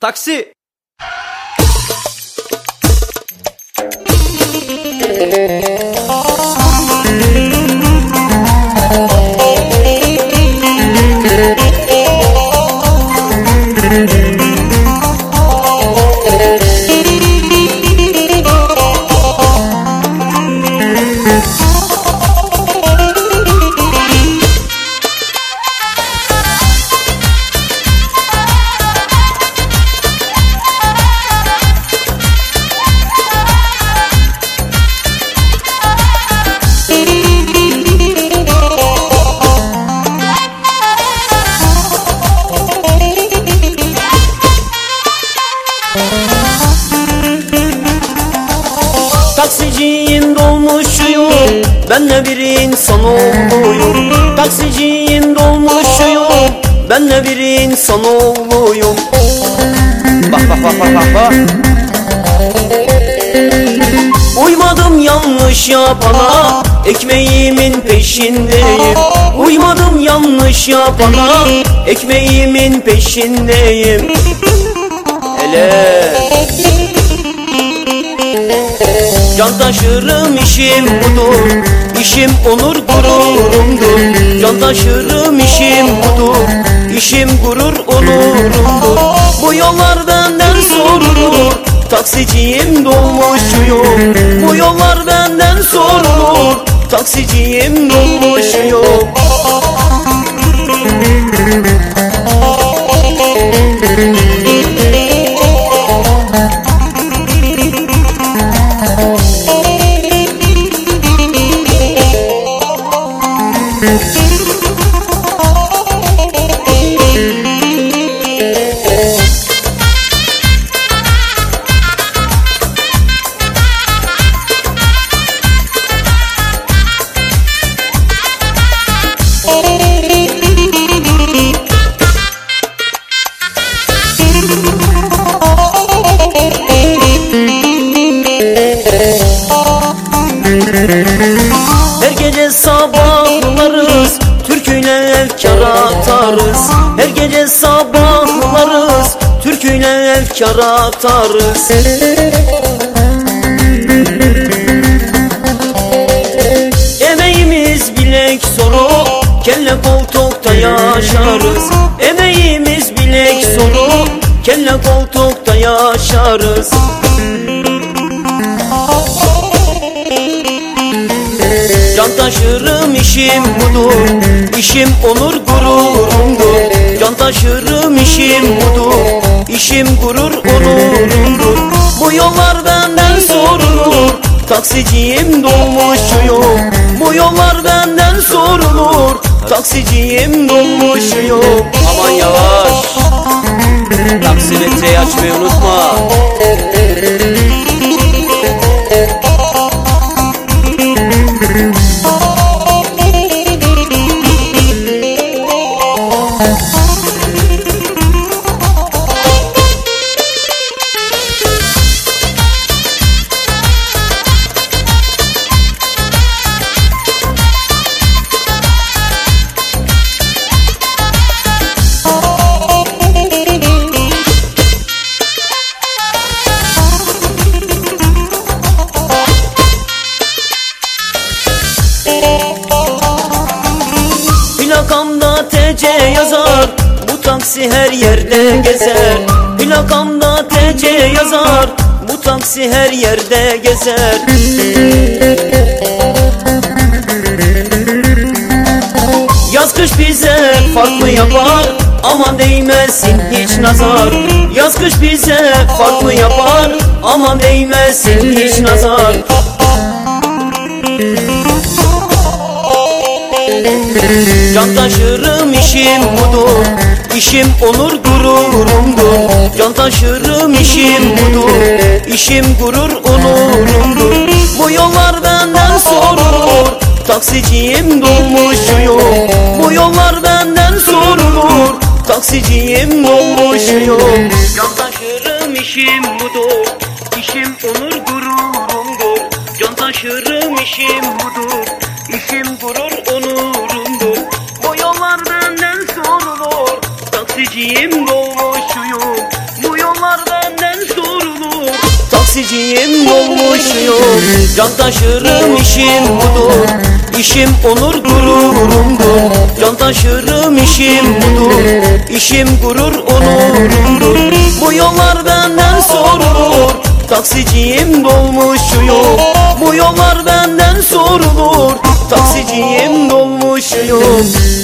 Taksi. Taksiciyim dolmuşuyum Ben de bir insan oğluyum Taksiciyim dolmuşuyum Ben de bir insan oğluyum Bak bak bak bak bak. Uymadım yanlış yapana Ekmeğimin peşindeyim. Uymadım yanlış yapana Ekmeğimin peşindeyim. Hele Can taşırım işim budur İşim onur gururumdur. Can taşırım işim budur İşim gurur onurumdur. Bu yollar benden sorulur Taksiciyim dolmuşuyum Bu yollar benden sorulur Taksiciyim dolmuşuyum Her gece sabahlarız Türküyle efkar atarız. Her gece sabahlarız Türküyle efkar atarız. Emeğimiz bilek soru Kelle koltukta yaşarız. Emeğimiz bilek soru Kelle koltukta yaşarız taşırım işim budur. İşim onur gururumdur Can taşırım işim budur. İşim gurur onurumdur Bu yollar benden sorulur? Taksiciyim dolmuşuyum. Bu yollar benden sorulur? Taksiciyim dolmuşuyum. Aman yavaş. Taksimetreyi açmayı unutma Plakamda TC yazar. Bu taksi her yerde gezer. Plakamda TC yazar. Bu taksi her yerde gezer. Yaz kış bize farklı yapar. Aman değmesin hiç nazar. Yaz kış bize farklı yapar. Aman değmesin hiç nazar Can taşırım işim budur. İşim onur gururumdur. Can taşırım işim budur. İşim gurur onurumdur. Bu yollar benden sorulur. Taksiciyim dolmuşuyum. Bu yollar benden sorulur. Taksiciyim dolmuşuyum. Can taşırım işim budur. İşim onur gururumdur. Can taşırım işim budur. İşim gurur onurumdur Taksiciyim dolmuşuyum. Bu yollar benden sorulur. Taksiciyim dolmuşuyum. Can taşırım işim budur. İşim onur gururumdur. Can taşırım işim budur. İşim gurur onurumdur. Bu yollar benden sorulur. Taksiciyim dolmuşuyum. Bu yollar benden sorulur. Taksiciyim dolmuşuyum.